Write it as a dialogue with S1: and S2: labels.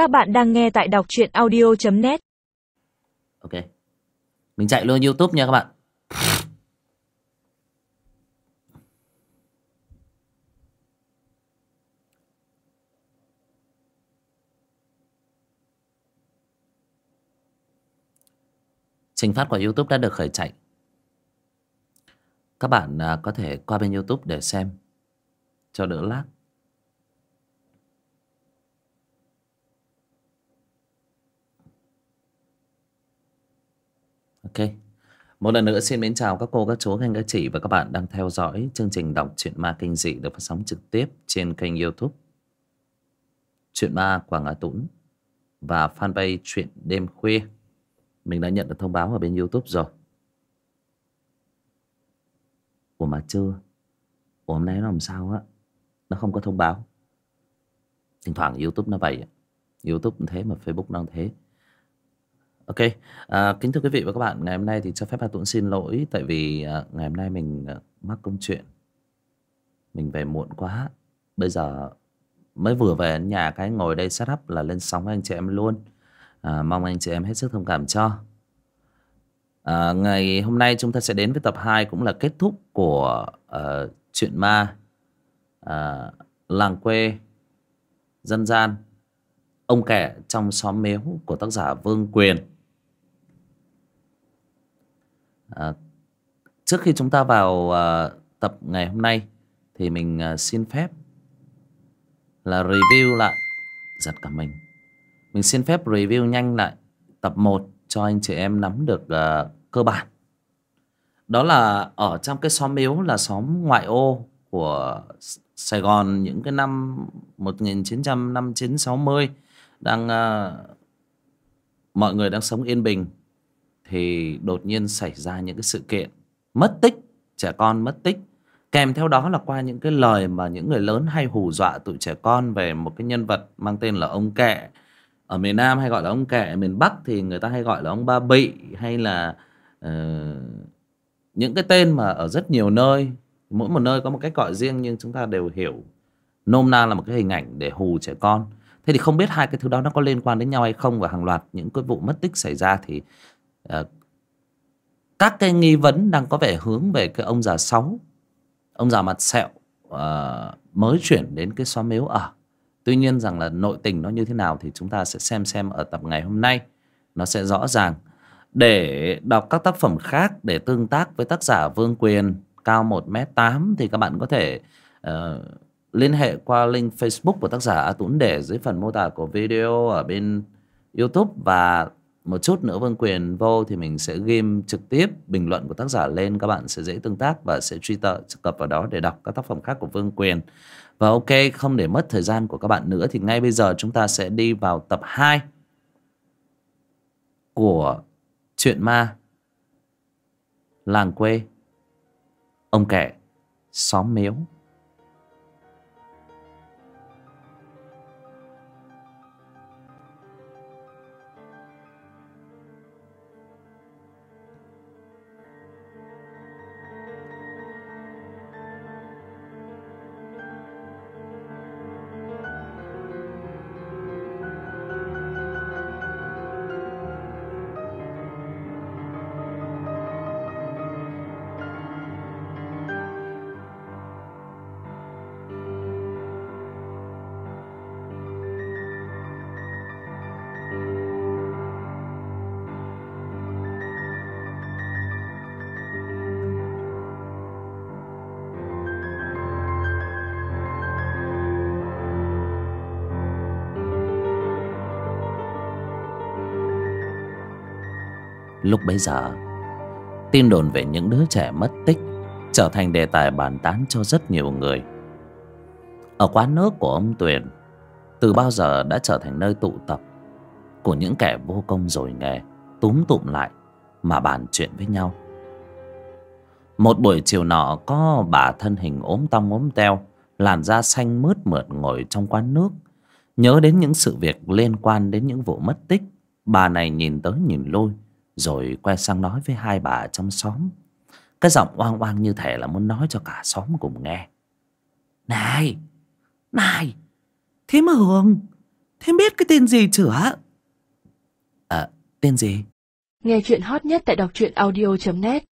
S1: Các bạn đang nghe tại đọc truyện audio.net
S2: Ok. Mình chạy luôn Youtube nha các bạn. Trình phát của Youtube đã được khởi chạy. Các bạn à, có thể qua bên Youtube để xem. Cho đỡ lag. Ok. Một lần nữa xin mến chào các cô, các chú, các anh, các chị và các bạn đang theo dõi chương trình đọc truyện ma kinh dị được phát sóng trực tiếp trên kênh youtube Chuyện ma Quảng Á Tũng và fanpage Chuyện Đêm Khuya. Mình đã nhận được thông báo ở bên youtube rồi. Ủa mà chưa? Ủa hôm nay nó làm sao á? Nó không có thông báo. Thỉnh thoảng youtube nó vậy. Youtube cũng thế mà Facebook nó cũng thế. Ok, à, kính thưa quý vị và các bạn, ngày hôm nay thì cho phép Hà Tuấn xin lỗi tại vì à, ngày hôm nay mình à, mắc công chuyện. Mình về muộn quá. Bây giờ mới vừa về đến nhà cái ngồi đây set up là lên sóng anh chị em luôn. À, mong anh chị em hết sức thông cảm cho. À, ngày hôm nay chúng ta sẽ đến với tập 2 cũng là kết thúc của uh, chuyện ma uh, làng quê dân gian ông kẻ trong xóm mếu của tác giả Vương Quyền. À, trước khi chúng ta vào à, tập ngày hôm nay thì mình à, xin phép là review lại giật cả mình. Mình xin phép review nhanh lại tập 1 cho anh chị em nắm được à, cơ bản. Đó là ở trong cái xóm miếu là xóm ngoại ô của Sài Gòn những cái năm 1959 60 đang uh, mọi người đang sống yên bình thì đột nhiên xảy ra những cái sự kiện mất tích trẻ con mất tích. Kèm theo đó là qua những cái lời mà những người lớn hay hù dọa tụi trẻ con về một cái nhân vật mang tên là ông kẹ ở miền Nam hay gọi là ông kẹ miền Bắc thì người ta hay gọi là ông ba bị hay là uh, những cái tên mà ở rất nhiều nơi. Mỗi một nơi có một cách gọi riêng nhưng chúng ta đều hiểu nôm na là một cái hình ảnh để hù trẻ con. Thế thì không biết hai cái thứ đó nó có liên quan đến nhau hay không và hàng loạt những cái vụ mất tích xảy ra thì Ờ, các cái nghi vấn đang có vẻ hướng về cái ông già sáu ông già mặt sẹo uh, mới chuyển đến cái xóm miếu ở. Tuy nhiên rằng là nội tình nó như thế nào thì chúng ta sẽ xem xem ở tập ngày hôm nay. Nó sẽ rõ ràng. Để đọc các tác phẩm khác để tương tác với tác giả Vương Quyền cao 1m8 thì các bạn có thể uh, liên hệ qua link Facebook của tác giả A Tuấn để dưới phần mô tả của video ở bên YouTube và một chút nữa Vương Quyền, vô thì mình sẽ ghim trực tiếp bình luận của tác giả lên, các bạn sẽ dễ tương tác và sẽ truy tợ cập vào đó để đọc các tác phẩm khác của Vương Quyền. Và ok, không để mất thời gian của các bạn nữa thì ngay bây giờ chúng ta sẽ đi vào tập 2 của chuyện ma, làng quê, ông kẻ, xóm miếu. Lúc bấy giờ, Tin đồn về những đứa trẻ mất tích Trở thành đề tài bàn tán cho rất nhiều người. Ở quán nước của ông Tuyền, Từ bao giờ đã trở thành nơi tụ tập Của những kẻ vô công rồi nghề, Túm tụm lại Mà bàn chuyện với nhau. Một buổi chiều nọ, Có bà thân hình ốm tong ốm teo, Làn da xanh mướt mượt ngồi trong quán nước. Nhớ đến những sự việc liên quan đến những vụ mất tích, Bà này nhìn tới nhìn lui rồi quay sang nói với hai bà trong xóm Cái giọng oang oang như thể là muốn nói cho cả xóm cùng nghe Này Này Thím Hường Thế biết cái tên gì chửa? À, ờ, tên gì?
S1: Nghe chuyện hot nhất tại đọc truyện audio.net